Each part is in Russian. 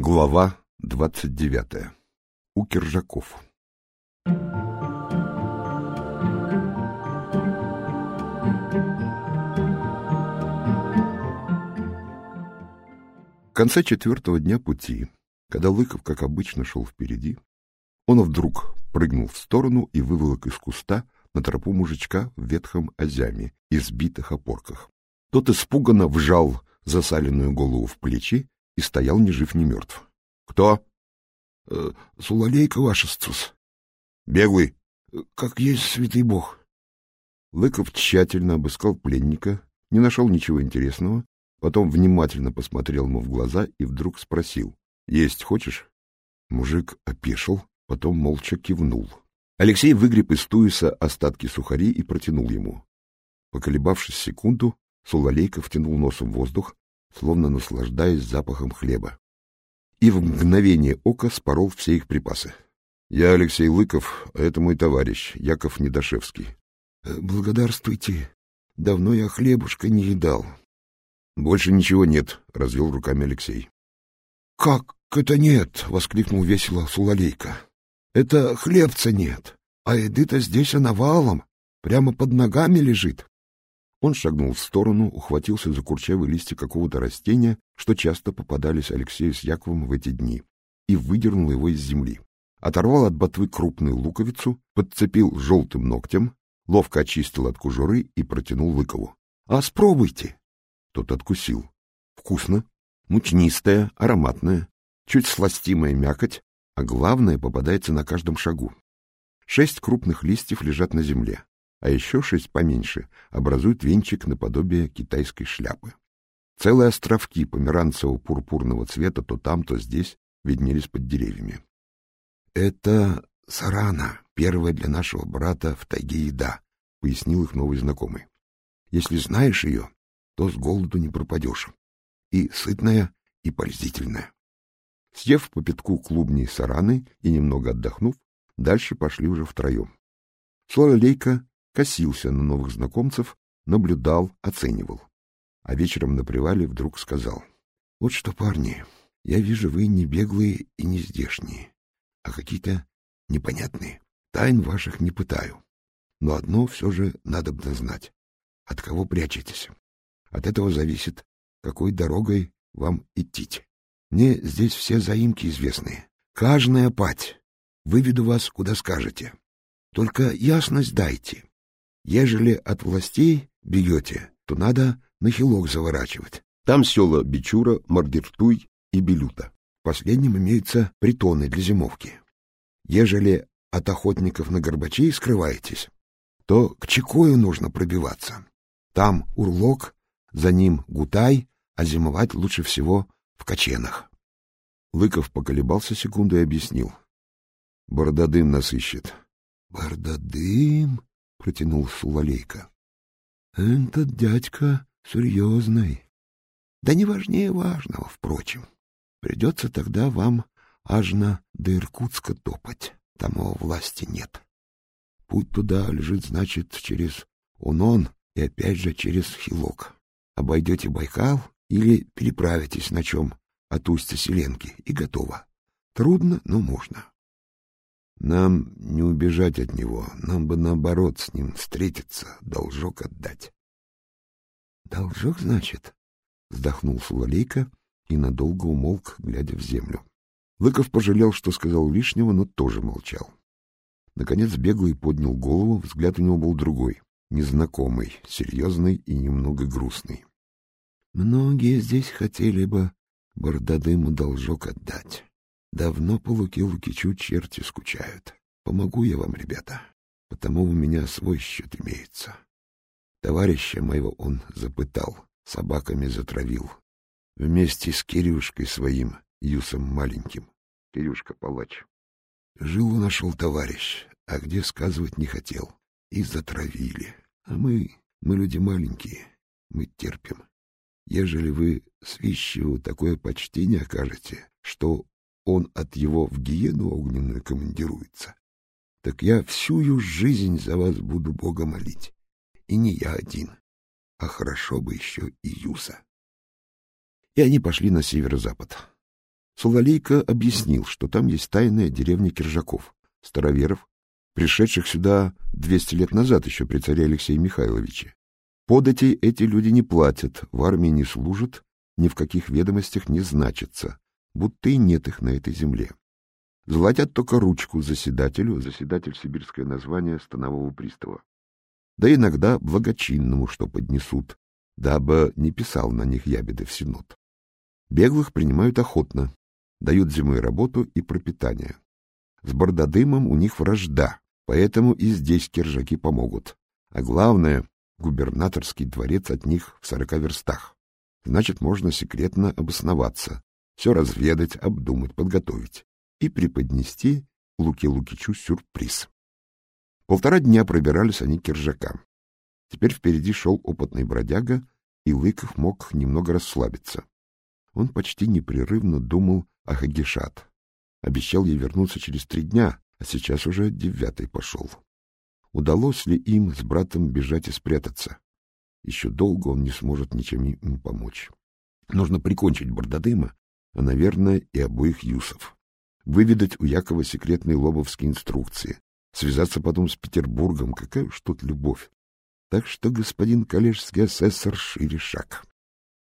Глава двадцать девятая. У Киржаков. В конце четвертого дня пути, когда Лыков, как обычно, шел впереди, он вдруг прыгнул в сторону и выволок из куста на тропу мужичка в ветхом озяме и сбитых опорках. Тот испуганно вжал засаленную голову в плечи и стоял ни жив, ни мертв. — Кто? Э, — Сулалейка вашествус. — Беглый. — Как есть святый бог. Лыков тщательно обыскал пленника, не нашел ничего интересного, потом внимательно посмотрел ему в глаза и вдруг спросил. — Есть хочешь? Мужик опешил, потом молча кивнул. Алексей выгреб из туиса остатки сухари и протянул ему. Поколебавшись секунду, Сулалейка втянул носом воздух, словно наслаждаясь запахом хлеба. И в мгновение ока спорол все их припасы. — Я Алексей Лыков, а это мой товарищ, Яков Недошевский. Э, — Благодарствуйте. Давно я хлебушка не едал. — Больше ничего нет, — развел руками Алексей. — Как это нет? — воскликнул весело Сулалейка. — Это хлебца нет, а еды-то здесь навалом, прямо под ногами лежит. Он шагнул в сторону, ухватился за курчавые листья какого-то растения, что часто попадались Алексею с Яковом в эти дни, и выдернул его из земли. Оторвал от ботвы крупную луковицу, подцепил желтым ногтем, ловко очистил от кожуры и протянул Лыкову. — А спробуйте! Тот откусил. Вкусно, мучнистая, ароматная, чуть сластимая мякоть, а главное попадается на каждом шагу. Шесть крупных листьев лежат на земле а еще шесть поменьше образуют венчик наподобие китайской шляпы. Целые островки померанцево-пурпурного цвета то там, то здесь виднелись под деревьями. — Это сарана, первая для нашего брата в тайге еда, — пояснил их новый знакомый. — Если знаешь ее, то с голоду не пропадешь. И сытная, и пользительная. Съев по пятку клубней сараны и немного отдохнув, дальше пошли уже втроем. Сололейка косился на новых знакомцев, наблюдал, оценивал. А вечером на привале вдруг сказал. — Вот что, парни, я вижу, вы не беглые и не здешние, а какие-то непонятные. Тайн ваших не пытаю. Но одно все же надо бы знать. От кого прячетесь? От этого зависит, какой дорогой вам идти. Мне здесь все заимки известны. Каждая пать. Выведу вас, куда скажете. Только ясность дайте. Ежели от властей бьете, то надо на хилок заворачивать. Там села Бичура, Маргертуй и Белюта. В последнем имеются притоны для зимовки. Ежели от охотников на горбачей скрываетесь, то к Чекою нужно пробиваться. Там урлок, за ним гутай, а зимовать лучше всего в каченах. Лыков поколебался секунду и объяснил. Бородадым нас ищет. — Бородадым? — протянул Сулалейка. — Этот дядька серьезный. Да не важнее важного, впрочем. Придется тогда вам аж на до Иркутска топать. Там его власти нет. Путь туда лежит, значит, через Унон и опять же через Хилок. Обойдете Байкал или переправитесь на чем от устья Селенки, и готово. Трудно, но можно. Нам не убежать от него, нам бы наоборот с ним встретиться, должок отдать. — Должок, значит? — вздохнул Сулалейка и надолго умолк, глядя в землю. Лыков пожалел, что сказал лишнего, но тоже молчал. Наконец беглый поднял голову, взгляд у него был другой, незнакомый, серьезный и немного грустный. — Многие здесь хотели бы Бардадыму должок отдать. Давно по Луке Лукичу черти скучают. Помогу я вам, ребята, потому у меня свой счет имеется. Товарища моего он запытал, собаками затравил. Вместе с Кирюшкой своим, Юсом маленьким. Кирюшка палач. Жилу нашел товарищ, а где сказывать не хотел. И затравили. А мы, мы люди маленькие, мы терпим. Ежели вы свищеву такое почтение окажете, что он от его в гиену огненную командируется, так я всю жизнь за вас буду Бога молить. И не я один, а хорошо бы еще и Юса. И они пошли на северо-запад. Сололейко объяснил, что там есть тайная деревня Киржаков, староверов, пришедших сюда 200 лет назад еще при царе Алексее Михайловиче. Податей эти люди не платят, в армии не служат, ни в каких ведомостях не значатся, будто и нет их на этой земле. Золотят только ручку заседателю, заседатель сибирское название станового пристава. Да иногда благочинному, что поднесут, дабы не писал на них ябеды в синод. Беглых принимают охотно, дают зимой работу и пропитание. С Бардадымом у них вражда, поэтому и здесь киржаки помогут. А главное, губернаторский дворец от них в сорока верстах. Значит, можно секретно обосноваться, все разведать, обдумать, подготовить и преподнести Луке Лукичу сюрприз. Полтора дня пробирались они к киржакам. Теперь впереди шел опытный бродяга, и Лыков мог немного расслабиться. Он почти непрерывно думал о Хагишат. Обещал ей вернуться через три дня, а сейчас уже девятый пошел. Удалось ли им с братом бежать и спрятаться? Еще долго он не сможет ничем им помочь. Нужно прикончить Бардадыма, а, наверное, и обоих Юсов. Выведать у Якова секретные лобовские инструкции. Связаться потом с Петербургом. Какая уж тут любовь. Так что господин коллежский асессор шире шаг.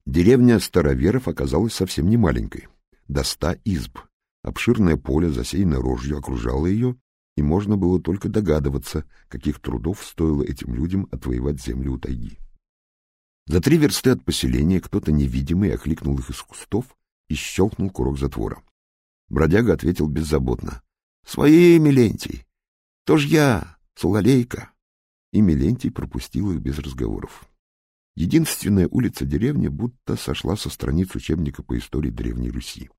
Деревня Староверов оказалась совсем не маленькой. До ста изб. Обширное поле, засеянное рожью, окружало ее, и можно было только догадываться, каких трудов стоило этим людям отвоевать землю у тайги. За три версты от поселения кто-то невидимый окликнул их из кустов и щелкнул курок затвора. Бродяга ответил беззаботно. — Свои, Милентий! То ж я, Сулалейка! И Милентий пропустил их без разговоров. Единственная улица деревни будто сошла со страниц учебника по истории Древней Руси.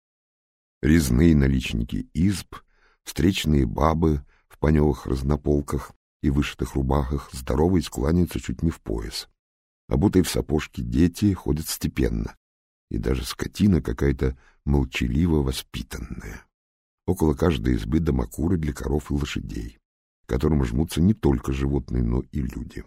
Резные наличники изб, встречные бабы в паневых разнополках и вышитых рубахах здоровые скланяются чуть не в пояс. Обутые в сапожки дети ходят степенно, и даже скотина какая-то молчаливо воспитанная. Около каждой избы домокуры для коров и лошадей, к которым жмутся не только животные, но и люди.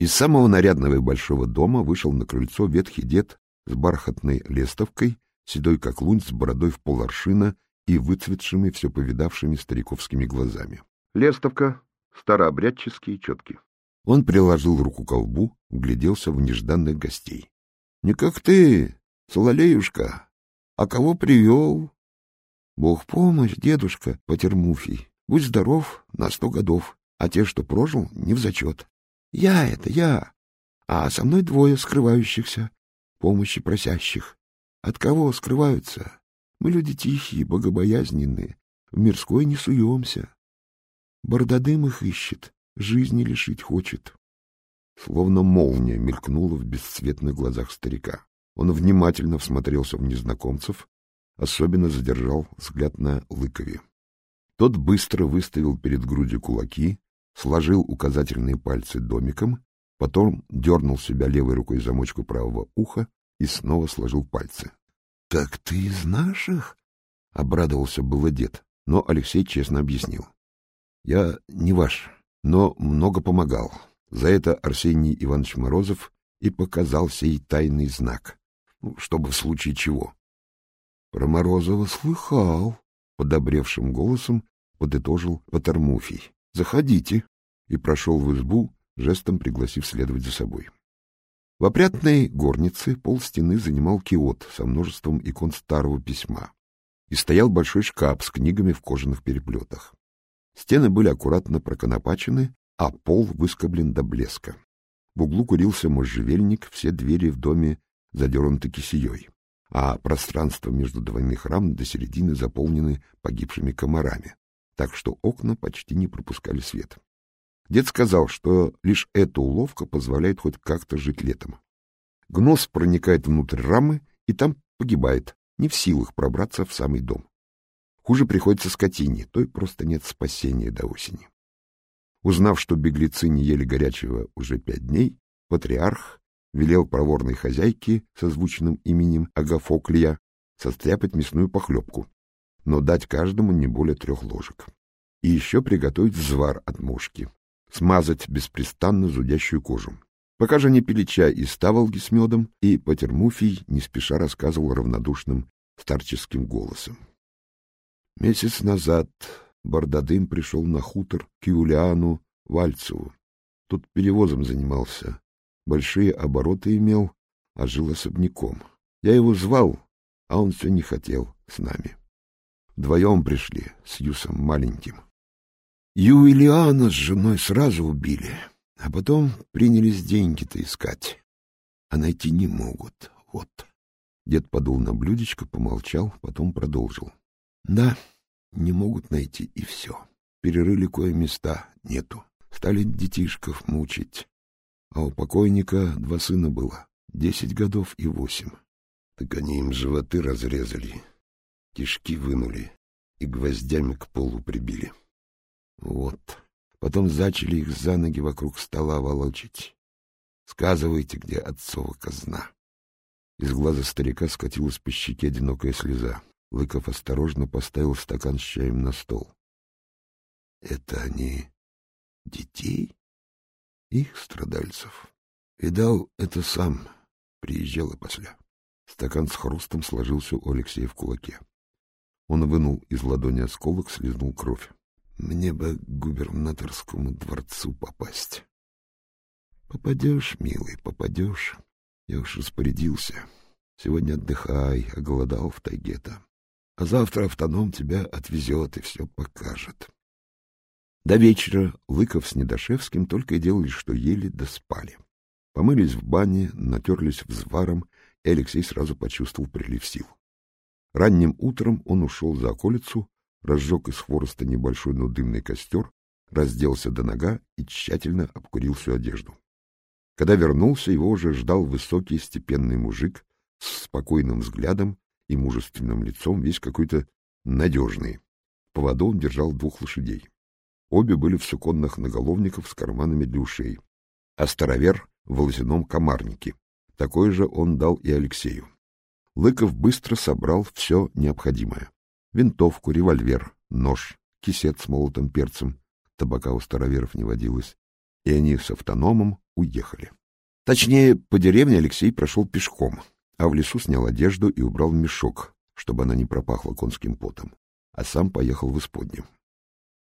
Из самого нарядного и большого дома вышел на крыльцо ветхий дед с бархатной лестовкой, седой как лунь, с бородой в поларшина и выцветшими, все повидавшими стариковскими глазами. Лестовка, старообрядческий и четкий. Он приложил руку к лбу, угляделся в нежданных гостей. — Не как ты, Сололеюшка, а кого привел? — Бог помощь, дедушка Патермуфий. Будь здоров на сто годов, а те, что прожил, не в зачет. Я это, я. А со мной двое скрывающихся, помощи просящих. От кого скрываются? Мы люди тихие, богобоязненные, в мирской не суемся. Бардадым их ищет, жизни лишить хочет. Словно молния мелькнула в бесцветных глазах старика. Он внимательно всмотрелся в незнакомцев, особенно задержал взгляд на Лыкове. Тот быстро выставил перед грудью кулаки, сложил указательные пальцы домиком, потом дернул себя левой рукой замочку правого уха и снова сложил пальцы. — Так ты из наших? — обрадовался было дед, но Алексей честно объяснил. — Я не ваш, но много помогал. За это Арсений Иванович Морозов и показал сей тайный знак, чтобы в случае чего. Про Морозова слыхал, подобревшим голосом подытожил Патермуфий. Заходите, и прошел в избу, жестом пригласив следовать за собой. В опрятной горнице пол стены занимал киот со множеством икон старого письма, и стоял большой шкаф с книгами в кожаных переплетах. Стены были аккуратно проконопачены, а пол выскоблен до блеска. В углу курился можжевельник, все двери в доме задернуты кисеей, а пространство между двойных рам до середины заполнены погибшими комарами, так что окна почти не пропускали свет. Дед сказал, что лишь эта уловка позволяет хоть как-то жить летом. Гнос проникает внутрь рамы и там погибает, не в силах пробраться в самый дом. Хуже приходится скотине, той просто нет спасения до осени. Узнав, что беглецы не ели горячего уже пять дней, патриарх велел проворной хозяйке со звучным именем Агафоклия состряпать мясную похлебку, но дать каждому не более трех ложек. И еще приготовить взвар от мушки, смазать беспрестанно зудящую кожу. Пока же они пили чай из таволги с медом, и Патермуфий не спеша рассказывал равнодушным старческим голосом. Месяц назад Бардадым пришел на хутор к Юлиану Вальцеву. Тут перевозом занимался, большие обороты имел, а жил особняком. Я его звал, а он все не хотел с нами. Вдвоем пришли с Юсом маленьким. Юлиана с женой сразу убили, а потом принялись деньги-то искать. А найти не могут. Вот. Дед подул на блюдечко, помолчал, потом продолжил. Да, не могут найти, и все. Перерыли кое места, нету. Стали детишков мучить. А у покойника два сына было, десять годов и восемь. Так они им животы разрезали, кишки вынули и гвоздями к полу прибили. Вот. Потом зачали их за ноги вокруг стола волочить. Сказывайте, где отцова казна. Из глаза старика скатилась по щеке одинокая слеза. Лыков осторожно поставил стакан с чаем на стол. — Это они детей? Их страдальцев. Видал это сам. Приезжал и после. Стакан с хрустом сложился у Алексея в кулаке. Он вынул из ладони осколок, слезнул кровь. Мне бы к губернаторскому дворцу попасть. Попадешь, милый, попадешь. Я уж распорядился. Сегодня отдыхай, оголодал в тайге-то. А завтра автоном тебя отвезет и все покажет. До вечера Лыков с Недошевским только и делали, что ели да спали. Помылись в бане, натерлись взваром, и Алексей сразу почувствовал прилив сил. Ранним утром он ушел за околицу, разжег из хвороста небольшой, но дымный костер, разделся до нога и тщательно обкурил всю одежду. Когда вернулся, его уже ждал высокий степенный мужик с спокойным взглядом и мужественным лицом, весь какой-то надежный. Он держал двух лошадей. Обе были в суконных наголовниках с карманами для ушей, а старовер в волосяном комарнике. Такой же он дал и Алексею. Лыков быстро собрал все необходимое. Винтовку, револьвер, нож, кисет с молотым перцем, табака у староверов не водилось, и они с автономом уехали. Точнее, по деревне Алексей прошел пешком, а в лесу снял одежду и убрал мешок, чтобы она не пропахла конским потом, а сам поехал в исподнем.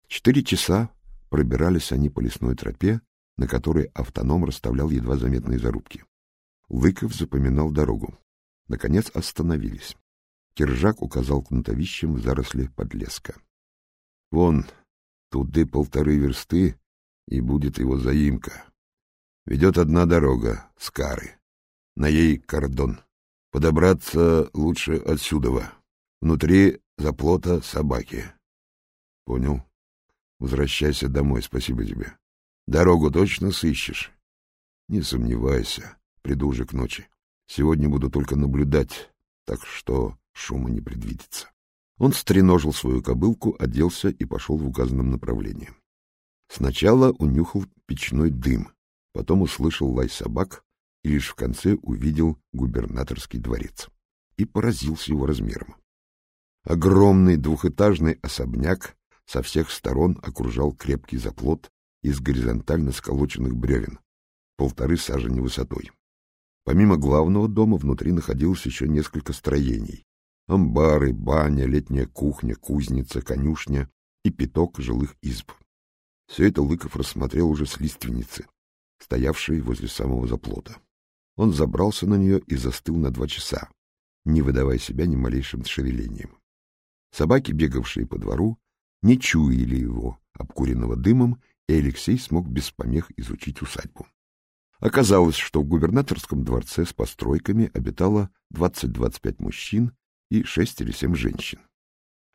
Четыре часа пробирались они по лесной тропе, на которой автоном расставлял едва заметные зарубки. Лыков запоминал дорогу. Наконец остановились. Киржак указал кнутовищем в заросли подлеска. — Вон, туды полторы версты, и будет его заимка. Ведет одна дорога, Скары. На ей кордон. Подобраться лучше отсюда. Внутри заплота собаки. — Понял. Возвращайся домой, спасибо тебе. Дорогу точно сыщешь? Не сомневайся, приду уже к ночи. Сегодня буду только наблюдать, так что шума не предвидится. Он стреножил свою кобылку, оделся и пошел в указанном направлении. Сначала унюхал печной дым, потом услышал лай собак и лишь в конце увидел губернаторский дворец и поразился его размером. Огромный двухэтажный особняк со всех сторон окружал крепкий заплот из горизонтально сколоченных бревен, полторы сажени высотой. Помимо главного дома внутри находилось еще несколько строений. Амбары, баня, летняя кухня, кузница, конюшня и пяток жилых изб. Все это Лыков рассмотрел уже с лиственницы, стоявшей возле самого заплота. Он забрался на нее и застыл на два часа, не выдавая себя ни малейшим шевелением. Собаки, бегавшие по двору, не чуяли его, обкуренного дымом, и Алексей смог без помех изучить усадьбу. Оказалось, что в губернаторском дворце с постройками обитало 20-25 мужчин и 6 или 7 женщин.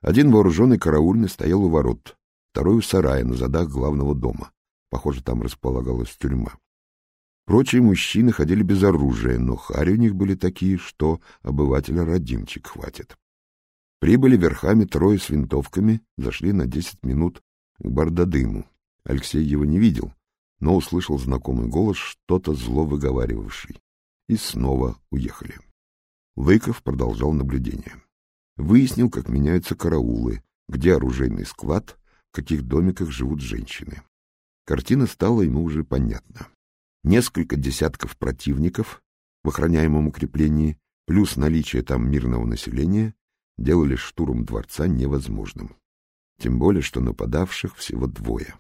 Один вооруженный караульный стоял у ворот, второй у сарая на задах главного дома. Похоже, там располагалась тюрьма. Прочие мужчины ходили без оружия, но хари у них были такие, что обывателя родимчик хватит. Прибыли верхами трое с винтовками, зашли на десять минут к Бардадыму. Алексей его не видел, но услышал знакомый голос, что-то зло выговаривавший. И снова уехали. Лыков продолжал наблюдение. Выяснил, как меняются караулы, где оружейный склад, в каких домиках живут женщины. Картина стала ему уже понятна. Несколько десятков противников в охраняемом укреплении, плюс наличие там мирного населения, делали штурм дворца невозможным. Тем более, что нападавших всего двое.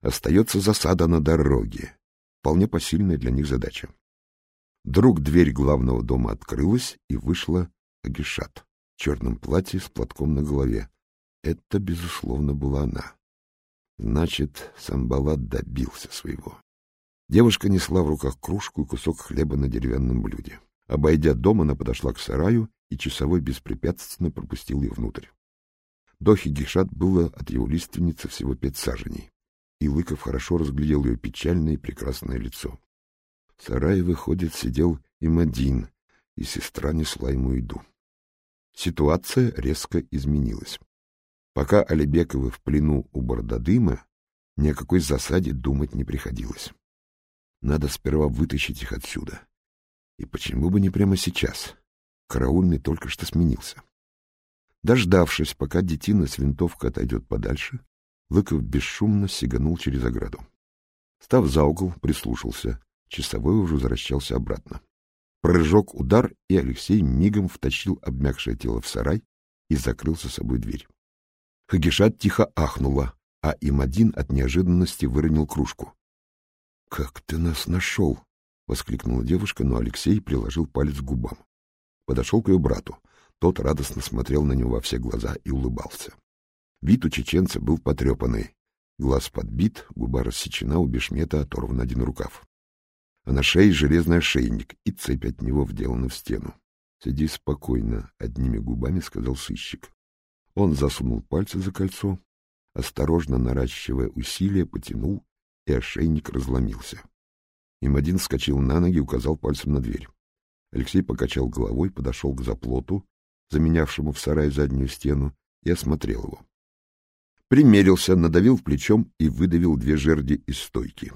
Остается засада на дороге, вполне посильная для них задача. Вдруг дверь главного дома открылась, и вышла Агишат в черном платье с платком на голове. Это, безусловно, была она. Значит, Самбалат добился своего. Девушка несла в руках кружку и кусок хлеба на деревянном блюде. Обойдя дом, она подошла к сараю, и часовой беспрепятственно пропустил ее внутрь. До Хигишат было от его лиственницы всего пять саженей, и Лыков хорошо разглядел ее печальное и прекрасное лицо. В сарае, выходит, сидел Имадин, и сестра несла ему еду. Ситуация резко изменилась. Пока Алибековы в плену у Бордадыма, ни о какой засаде думать не приходилось. Надо сперва вытащить их отсюда. И почему бы не прямо сейчас? Караульный только что сменился. Дождавшись, пока детина с винтовкой отойдет подальше, Лыков бесшумно сиганул через ограду. Став за угол, прислушался. Часовой уже возвращался обратно. Прыжок, удар, и Алексей мигом втащил обмякшее тело в сарай и закрыл за собой дверь. Хагишат тихо ахнула, а Им-один от неожиданности выронил кружку. — Как ты нас нашел? — воскликнула девушка, но Алексей приложил палец к губам. Подошел к ее брату. Тот радостно смотрел на него во все глаза и улыбался. Вид у чеченца был потрепанный. Глаз подбит, губа рассечена, у бешмета оторван один рукав. А на шее железный ошейник, и цепь от него вделана в стену. — Сиди спокойно, — одними губами сказал сыщик. Он засунул пальцы за кольцо, осторожно наращивая усилия, потянул и ошейник разломился. Имадин вскочил на ноги и указал пальцем на дверь. Алексей покачал головой, подошел к заплоту, заменявшему в сарае заднюю стену, и осмотрел его. Примерился, надавил плечом и выдавил две жерди из стойки.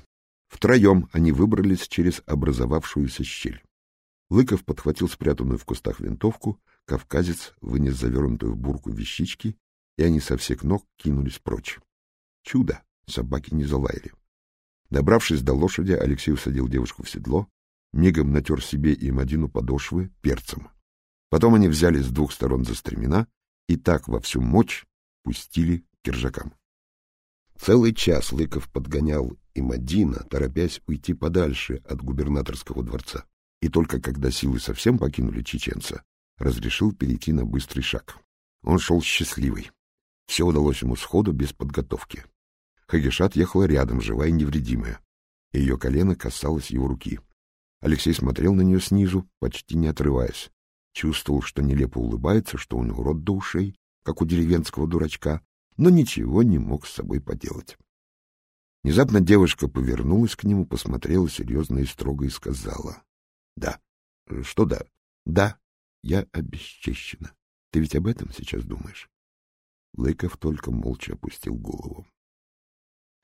Втроем они выбрались через образовавшуюся щель. Лыков подхватил спрятанную в кустах винтовку, кавказец вынес завернутую в бурку вещички, и они со всех ног кинулись прочь. Чудо! Собаки не залаяли. Добравшись до лошади, Алексей усадил девушку в седло, мигом натер себе и Мадину подошвы перцем. Потом они взяли с двух сторон за стремена и так во всю мощь пустили киржакам. Целый час Лыков подгонял и Мадина, торопясь уйти подальше от губернаторского дворца. И только когда силы совсем покинули чеченца, разрешил перейти на быстрый шаг. Он шел счастливый. Все удалось ему сходу, без подготовки. Хагишат ехала рядом, живая и невредимая. Ее колено касалось его руки. Алексей смотрел на нее снизу, почти не отрываясь. Чувствовал, что нелепо улыбается, что он урод до ушей, как у деревенского дурачка, но ничего не мог с собой поделать. Внезапно девушка повернулась к нему, посмотрела серьезно и строго и сказала. — Да. — Что да? — Да. Я обесчещена. Ты ведь об этом сейчас думаешь? Лыков только молча опустил голову.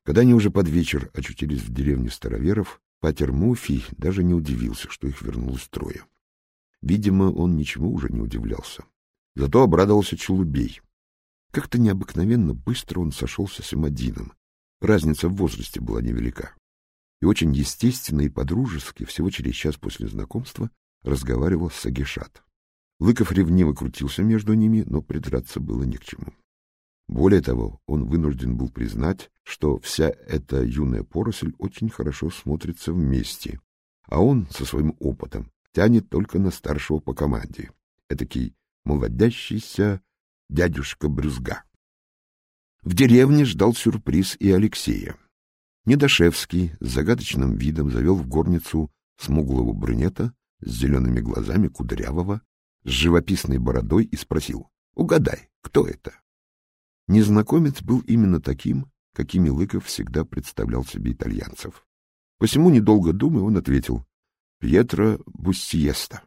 Когда они уже под вечер очутились в деревне староверов, Патер Муфий даже не удивился, что их вернулось трое. Видимо, он ничему уже не удивлялся. Зато обрадовался Челубей. Как-то необыкновенно быстро он сошелся с Имадином. Разница в возрасте была невелика. И очень естественно и подружески, всего через час после знакомства, разговаривал с Агишат. Лыков ревниво крутился между ними, но придраться было не к чему. Более того, он вынужден был признать, что вся эта юная поросль очень хорошо смотрится вместе, а он со своим опытом тянет только на старшего по команде, этакий молодящийся дядюшка Брюзга. В деревне ждал сюрприз и Алексея. Недошевский с загадочным видом завел в горницу смуглого брюнета с зелеными глазами кудрявого, с живописной бородой и спросил, «Угадай, кто это?» Незнакомец был именно таким, какими Лыков всегда представлял себе итальянцев. Посему, недолго думая, он ответил «Пьетро Буссиеста».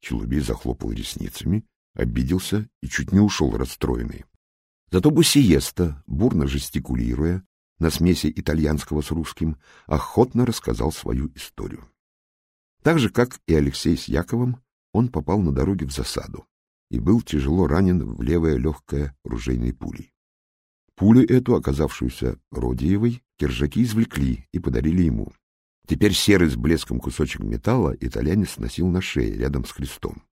Челубей захлопал ресницами, обиделся и чуть не ушел расстроенный. Зато Буссиеста, бурно жестикулируя, на смеси итальянского с русским, охотно рассказал свою историю. Так же, как и Алексей с Яковом, он попал на дороге в засаду и был тяжело ранен в левое легкое ружейной пулей. Пулю эту, оказавшуюся Родиевой, киржаки извлекли и подарили ему. Теперь серый с блеском кусочек металла итальянец носил на шее рядом с крестом.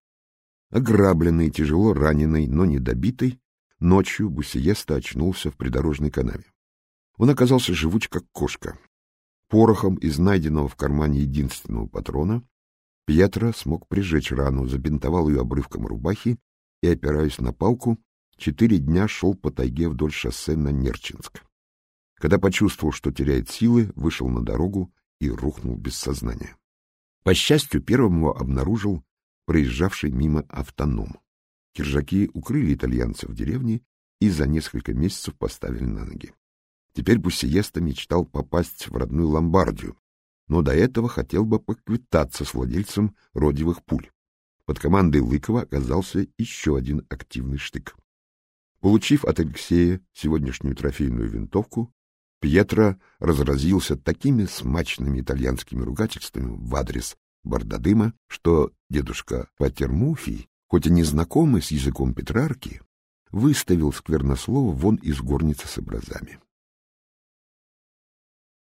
Ограбленный, тяжело раненый, но не добитый, ночью Бусиеста очнулся в придорожной канаве. Он оказался живуч, как кошка. Порохом из найденного в кармане единственного патрона Пьетро смог прижечь рану, забинтовал ее обрывком рубахи и, опираясь на палку, четыре дня шел по тайге вдоль шоссе на Нерчинск. Когда почувствовал, что теряет силы, вышел на дорогу и рухнул без сознания. По счастью, первым его обнаружил проезжавший мимо автоном. Киржаки укрыли итальянцев в деревне и за несколько месяцев поставили на ноги. Теперь Буссиеста мечтал попасть в родную Ломбардию, но до этого хотел бы поквитаться с владельцем родевых пуль. Под командой Лыкова оказался еще один активный штык. Получив от Алексея сегодняшнюю трофейную винтовку, Пьетро разразился такими смачными итальянскими ругательствами в адрес Бардадыма, что дедушка Патермуфий, хоть и не знакомый с языком Петрарки, выставил сквернослово вон из горницы с образами.